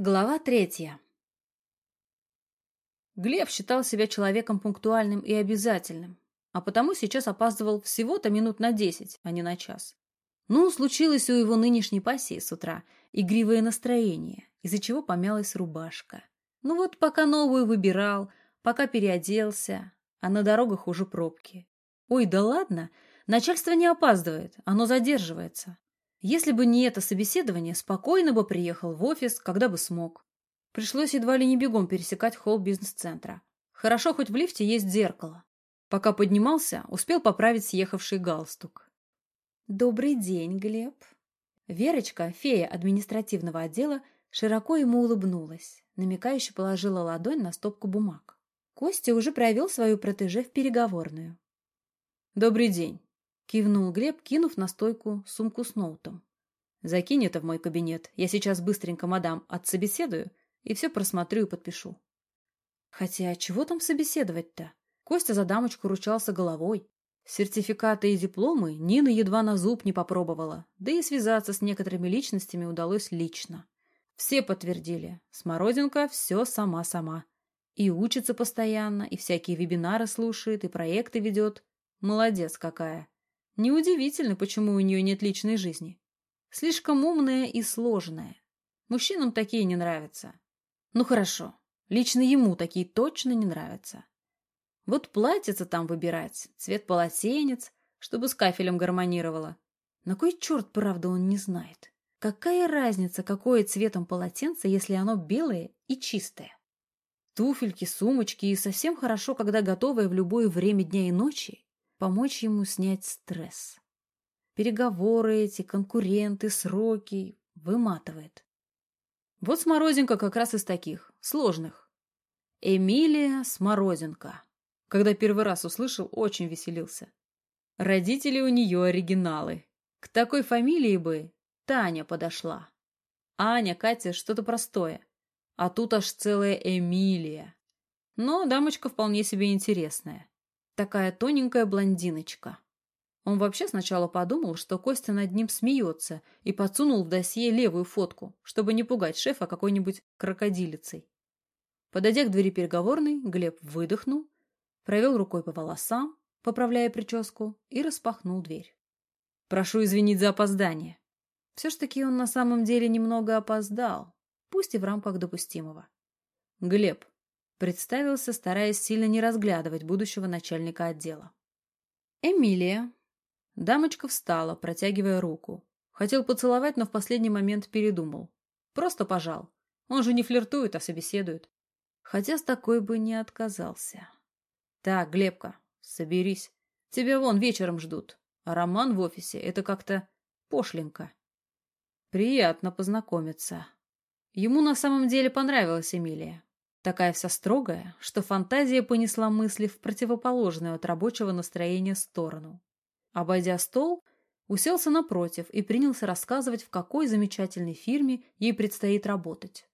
Глава третья. Глеб считал себя человеком пунктуальным и обязательным, а потому сейчас опаздывал всего-то минут на десять, а не на час. Ну, случилось у его нынешней пассии с утра игривое настроение, из-за чего помялась рубашка. Ну вот пока новую выбирал, пока переоделся, а на дорогах уже пробки. Ой, да ладно, начальство не опаздывает, оно задерживается. Если бы не это собеседование, спокойно бы приехал в офис, когда бы смог. Пришлось едва ли не бегом пересекать холл бизнес-центра. Хорошо, хоть в лифте есть зеркало. Пока поднимался, успел поправить съехавший галстук. «Добрый день, Глеб». Верочка, фея административного отдела, широко ему улыбнулась, намекающе положила ладонь на стопку бумаг. Костя уже провел свою протеже в переговорную. «Добрый день», Кивнул Глеб, кинув на стойку сумку с ноутом. «Закинь это в мой кабинет. Я сейчас быстренько мадам отсобеседую и все просмотрю и подпишу». Хотя чего там собеседовать-то? Костя за дамочку ручался головой. Сертификаты и дипломы Нина едва на зуб не попробовала, да и связаться с некоторыми личностями удалось лично. Все подтвердили, Смородинка все сама-сама. И учится постоянно, и всякие вебинары слушает, и проекты ведет. Молодец какая. Неудивительно, почему у нее нет личной жизни. Слишком умная и сложная. Мужчинам такие не нравятся. Ну хорошо, лично ему такие точно не нравятся. Вот платьице там выбирать, цвет полотенец, чтобы с кафелем гармонировало. На кой черт, правда, он не знает? Какая разница, какое цветом полотенце, если оно белое и чистое? Туфельки, сумочки и совсем хорошо, когда готовое в любое время дня и ночи помочь ему снять стресс. Переговоры эти, конкуренты, сроки выматывает. Вот Смородинка как раз из таких, сложных. Эмилия Смородинка. Когда первый раз услышал, очень веселился. Родители у нее оригиналы. К такой фамилии бы Таня подошла. Аня, Катя, что-то простое. А тут аж целая Эмилия. Но дамочка вполне себе интересная. Такая тоненькая блондиночка. Он вообще сначала подумал, что Костя над ним смеется, и подсунул в досье левую фотку, чтобы не пугать шефа какой-нибудь крокодилицей. Подойдя к двери переговорной, Глеб выдохнул, провел рукой по волосам, поправляя прическу, и распахнул дверь. «Прошу извинить за опоздание». Все ж таки он на самом деле немного опоздал, пусть и в рамках допустимого. «Глеб, Представился, стараясь сильно не разглядывать будущего начальника отдела. «Эмилия». Дамочка встала, протягивая руку. Хотел поцеловать, но в последний момент передумал. Просто пожал. Он же не флиртует, а собеседует. Хотя с такой бы не отказался. «Так, Глебка, соберись. Тебя вон вечером ждут. А роман в офисе — это как-то пошленько». Приятно познакомиться. Ему на самом деле понравилась Эмилия. Такая вся строгая, что фантазия понесла мысли в противоположную от рабочего настроения сторону. Обойдя стол, уселся напротив и принялся рассказывать, в какой замечательной фирме ей предстоит работать.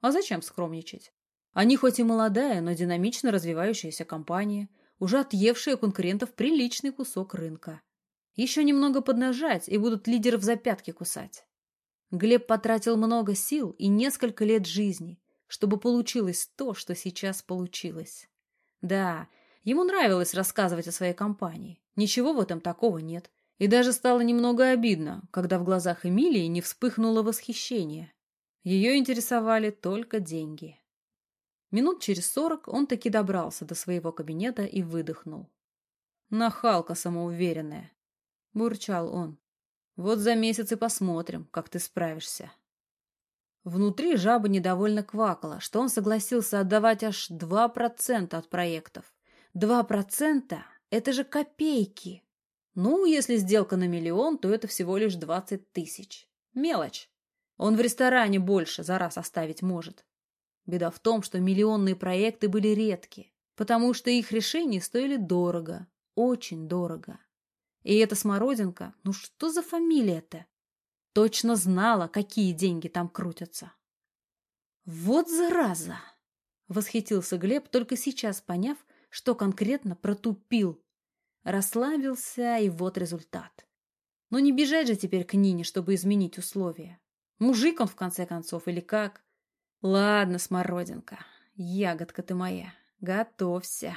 А зачем скромничать? Они хоть и молодая, но динамично развивающаяся компания, уже отъевшая конкурентов приличный кусок рынка. Еще немного поднажать, и будут лидеров за пятки кусать. Глеб потратил много сил и несколько лет жизни, чтобы получилось то, что сейчас получилось. Да, ему нравилось рассказывать о своей компании. Ничего в этом такого нет. И даже стало немного обидно, когда в глазах Эмилии не вспыхнуло восхищение. Ее интересовали только деньги. Минут через сорок он таки добрался до своего кабинета и выдохнул. «Нахалка самоуверенная», — бурчал он. «Вот за месяц и посмотрим, как ты справишься». Внутри жаба недовольно квакала, что он согласился отдавать аж 2% от проектов. 2% — это же копейки. Ну, если сделка на миллион, то это всего лишь 20 тысяч. Мелочь. Он в ресторане больше за раз оставить может. Беда в том, что миллионные проекты были редки, потому что их решения стоили дорого, очень дорого. И эта смородинка, ну что за фамилия-то? Точно знала, какие деньги там крутятся. «Вот зараза!» — восхитился Глеб, только сейчас поняв, что конкретно протупил. Расслабился, и вот результат. Но не бежать же теперь к Нине, чтобы изменить условия. Мужик он, в конце концов, или как? Ладно, смородинка, ягодка ты моя, готовься.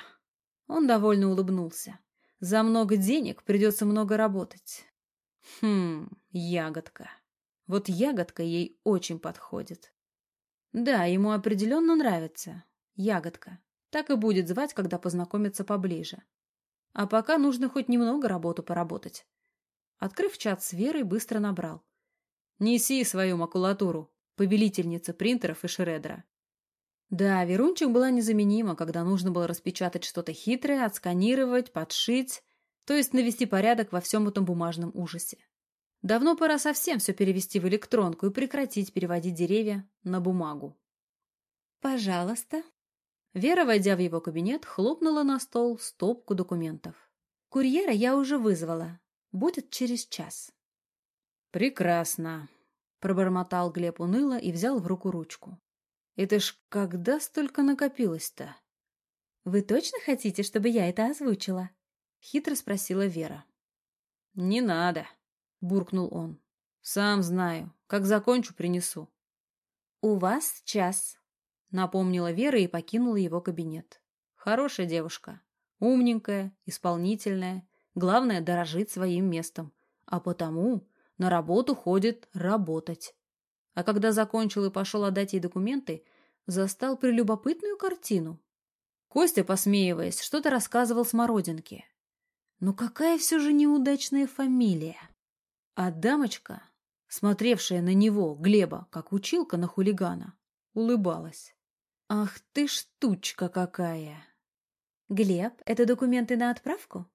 Он довольно улыбнулся. За много денег придется много работать. Хм, ягодка. Вот ягодка ей очень подходит. Да, ему определенно нравится. Ягодка. Так и будет звать, когда познакомиться поближе. А пока нужно хоть немного работу поработать. Открыв чат с Верой, быстро набрал. «Неси свою макулатуру, повелительница принтеров и шредера». Да, Верунчик была незаменима, когда нужно было распечатать что-то хитрое, отсканировать, подшить, то есть навести порядок во всем этом бумажном ужасе. Давно пора совсем все перевести в электронку и прекратить переводить деревья на бумагу. «Пожалуйста». Вера, войдя в его кабинет, хлопнула на стол стопку документов. «Курьера я уже вызвала. Будет через час». «Прекрасно», — пробормотал Глеб уныло и взял в руку ручку. «Это ж когда столько накопилось-то?» «Вы точно хотите, чтобы я это озвучила?» — хитро спросила Вера. «Не надо», — буркнул он. «Сам знаю. Как закончу, принесу». «У вас час», — напомнила Вера и покинула его кабинет. «Хорошая девушка. Умненькая, исполнительная. Главное, дорожит своим местом. А потому на работу ходит работать». А когда закончил и пошел отдать ей документы, застал прелюбопытную картину. Костя, посмеиваясь, что-то рассказывал Смородинке. Но какая все же неудачная фамилия. А дамочка, смотревшая на него, Глеба, как училка на хулигана, улыбалась. «Ах ты штучка какая!» «Глеб, это документы на отправку?»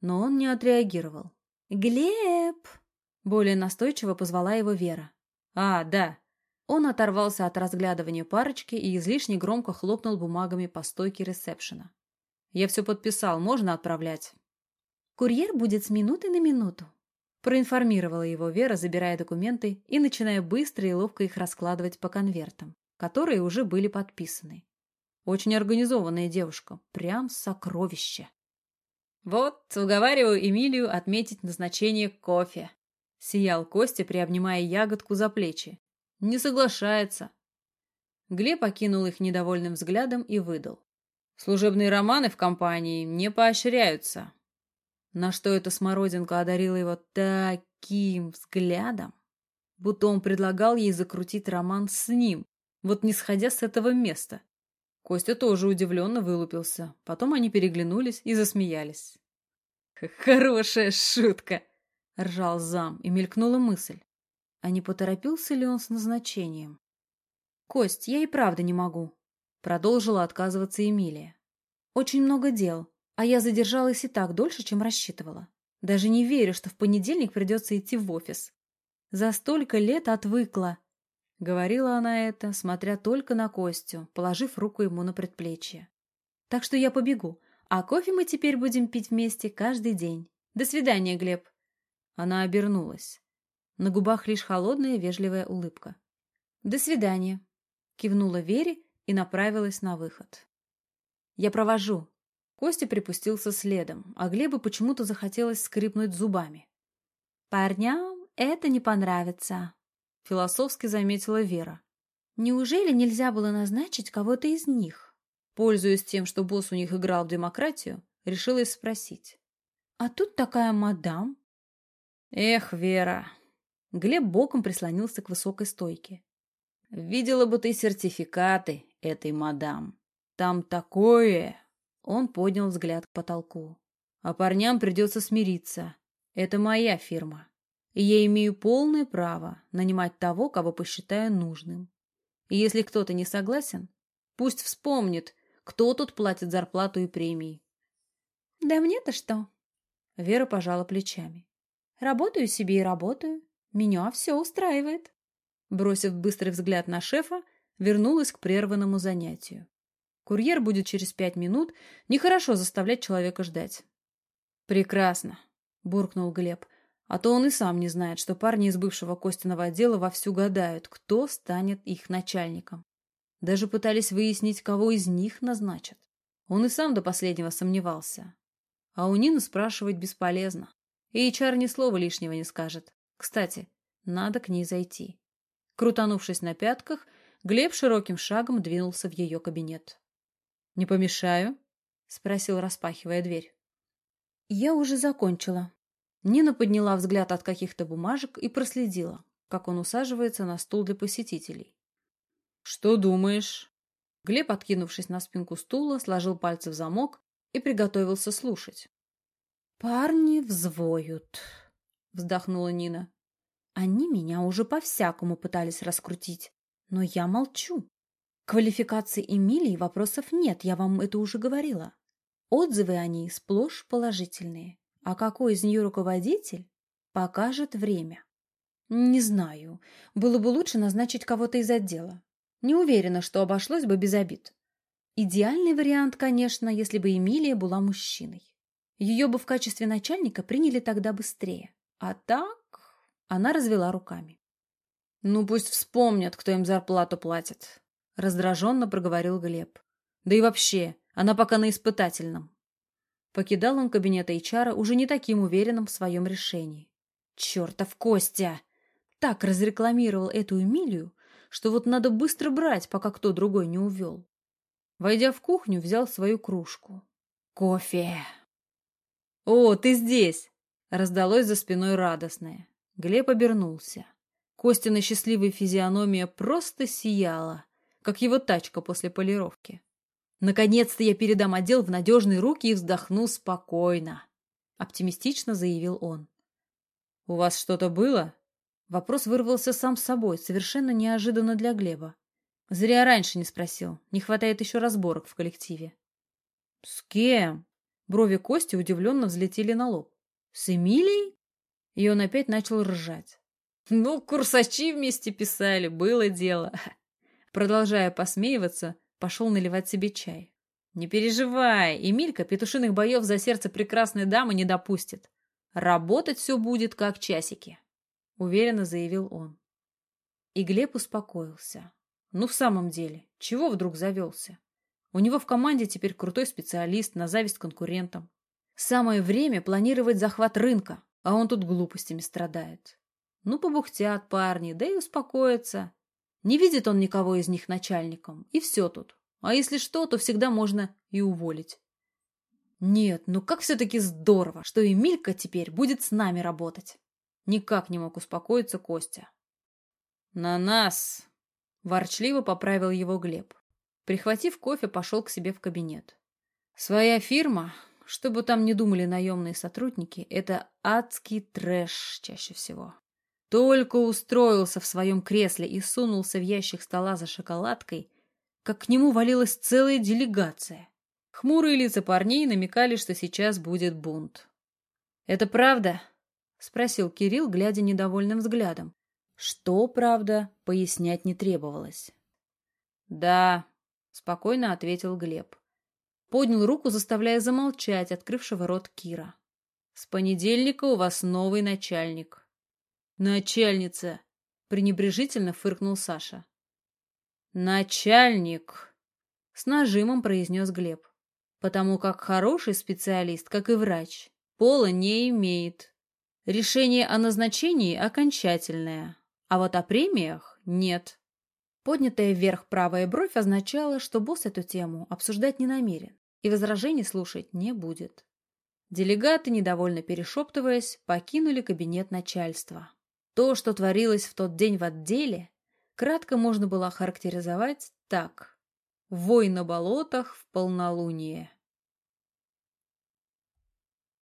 Но он не отреагировал. «Глеб!» Более настойчиво позвала его Вера. «А, да». Он оторвался от разглядывания парочки и излишне громко хлопнул бумагами по стойке ресепшена. «Я все подписал, можно отправлять?» «Курьер будет с минуты на минуту», — проинформировала его Вера, забирая документы и начиная быстро и ловко их раскладывать по конвертам, которые уже были подписаны. Очень организованная девушка, прям сокровище. «Вот, уговариваю Эмилию отметить назначение кофе», — сиял Костя, приобнимая ягодку за плечи. «Не соглашается». Глеб окинул их недовольным взглядом и выдал. «Служебные романы в компании не поощряются. На что эта смородинка одарила его таким взглядом, будто он предлагал ей закрутить роман с ним, вот не сходя с этого места. Костя тоже удивленно вылупился. Потом они переглянулись и засмеялись. «Хорошая шутка!» — ржал зам, и мелькнула мысль. А не поторопился ли он с назначением? «Кость, я и правда не могу», — продолжила отказываться Эмилия. «Очень много дел. А я задержалась и так дольше, чем рассчитывала. Даже не верю, что в понедельник придется идти в офис. За столько лет отвыкла. Говорила она это, смотря только на Костю, положив руку ему на предплечье. Так что я побегу, а кофе мы теперь будем пить вместе каждый день. До свидания, Глеб. Она обернулась. На губах лишь холодная вежливая улыбка. «До свидания», — кивнула Вере и направилась на выход. «Я провожу», Костя припустился следом, а Глебу почему-то захотелось скрипнуть зубами. «Парням это не понравится», — философски заметила Вера. «Неужели нельзя было назначить кого-то из них?» Пользуясь тем, что босс у них играл в демократию, решилась спросить. «А тут такая мадам». «Эх, Вера!» Глеб боком прислонился к высокой стойке. «Видела бы ты сертификаты этой мадам. Там такое!» Он поднял взгляд к потолку. А парням придется смириться. Это моя фирма. И я имею полное право нанимать того, кого посчитаю нужным. И если кто-то не согласен, пусть вспомнит, кто тут платит зарплату и премии. Да мне-то что? Вера пожала плечами. Работаю себе и работаю. Меня все устраивает. Бросив быстрый взгляд на шефа, вернулась к прерванному занятию. Курьер будет через пять минут. Нехорошо заставлять человека ждать. Прекрасно, буркнул Глеб. А то он и сам не знает, что парни из бывшего Костиного отдела вовсю гадают, кто станет их начальником. Даже пытались выяснить, кого из них назначат. Он и сам до последнего сомневался. А у Нины спрашивать бесполезно. И HR ни слова лишнего не скажет. Кстати, надо к ней зайти. Крутанувшись на пятках, Глеб широким шагом двинулся в ее кабинет. «Не помешаю?» — спросил, распахивая дверь. «Я уже закончила». Нина подняла взгляд от каких-то бумажек и проследила, как он усаживается на стул для посетителей. «Что думаешь?» Глеб, откинувшись на спинку стула, сложил пальцы в замок и приготовился слушать. «Парни взвоют», — вздохнула Нина. «Они меня уже по-всякому пытались раскрутить, но я молчу. Квалификации Эмилии вопросов нет, я вам это уже говорила. Отзывы о ней сплошь положительные. А какой из нее руководитель, покажет время. Не знаю, было бы лучше назначить кого-то из отдела. Не уверена, что обошлось бы без обид. Идеальный вариант, конечно, если бы Эмилия была мужчиной. Ее бы в качестве начальника приняли тогда быстрее. А так она развела руками. «Ну, пусть вспомнят, кто им зарплату платит», — раздраженно проговорил Глеб. «Да и вообще, она пока на испытательном». Покидал он кабинет HR уже не таким уверенным в своем решении. «Чертов Костя!» Так разрекламировал эту Эмилию, что вот надо быстро брать, пока кто другой не увел. Войдя в кухню, взял свою кружку. «Кофе!» «О, ты здесь!» — раздалось за спиной радостное. Глеб обернулся. Костина счастливая физиономия просто сияла, как его тачка после полировки. «Наконец-то я передам отдел в надежные руки и вздохну спокойно», — оптимистично заявил он. «У вас что-то было?» Вопрос вырвался сам собой, совершенно неожиданно для Глеба. Зря раньше не спросил. Не хватает еще разборок в коллективе. «С кем?» Брови Кости удивленно взлетели на лоб. «С Эмилией?» И он опять начал ржать. «Ну, курсачи вместе писали, было дело». Продолжая посмеиваться, пошел наливать себе чай. «Не переживай, Эмилька петушиных боев за сердце прекрасной дамы не допустит. Работать все будет как часики». — уверенно заявил он. И Глеб успокоился. Ну, в самом деле, чего вдруг завелся? У него в команде теперь крутой специалист на зависть конкурентам. Самое время планировать захват рынка, а он тут глупостями страдает. Ну, побухтят парни, да и успокоятся. Не видит он никого из них начальником, и все тут. А если что, то всегда можно и уволить. Нет, ну как все-таки здорово, что Эмилька теперь будет с нами работать. Никак не мог успокоиться Костя. «На нас!» – ворчливо поправил его Глеб. Прихватив кофе, пошел к себе в кабинет. «Своя фирма, что бы там ни думали наемные сотрудники, это адский трэш чаще всего. Только устроился в своем кресле и сунулся в ящик стола за шоколадкой, как к нему валилась целая делегация. Хмурые лица парней намекали, что сейчас будет бунт. «Это правда?» — спросил Кирилл, глядя недовольным взглядом. Что, правда, пояснять не требовалось. «Да», — спокойно ответил Глеб. Поднял руку, заставляя замолчать открывшего рот Кира. «С понедельника у вас новый начальник». «Начальница!» — пренебрежительно фыркнул Саша. «Начальник!» — с нажимом произнес Глеб. «Потому как хороший специалист, как и врач, пола не имеет». Решение о назначении окончательное, а вот о премиях нет. Поднятая вверх правая бровь означала, что босс эту тему обсуждать не намерен и возражений слушать не будет. Делегаты, недовольно перешептываясь, покинули кабинет начальства. То, что творилось в тот день в отделе, кратко можно было охарактеризовать так. Вой на болотах в полнолуние.